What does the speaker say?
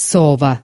sova.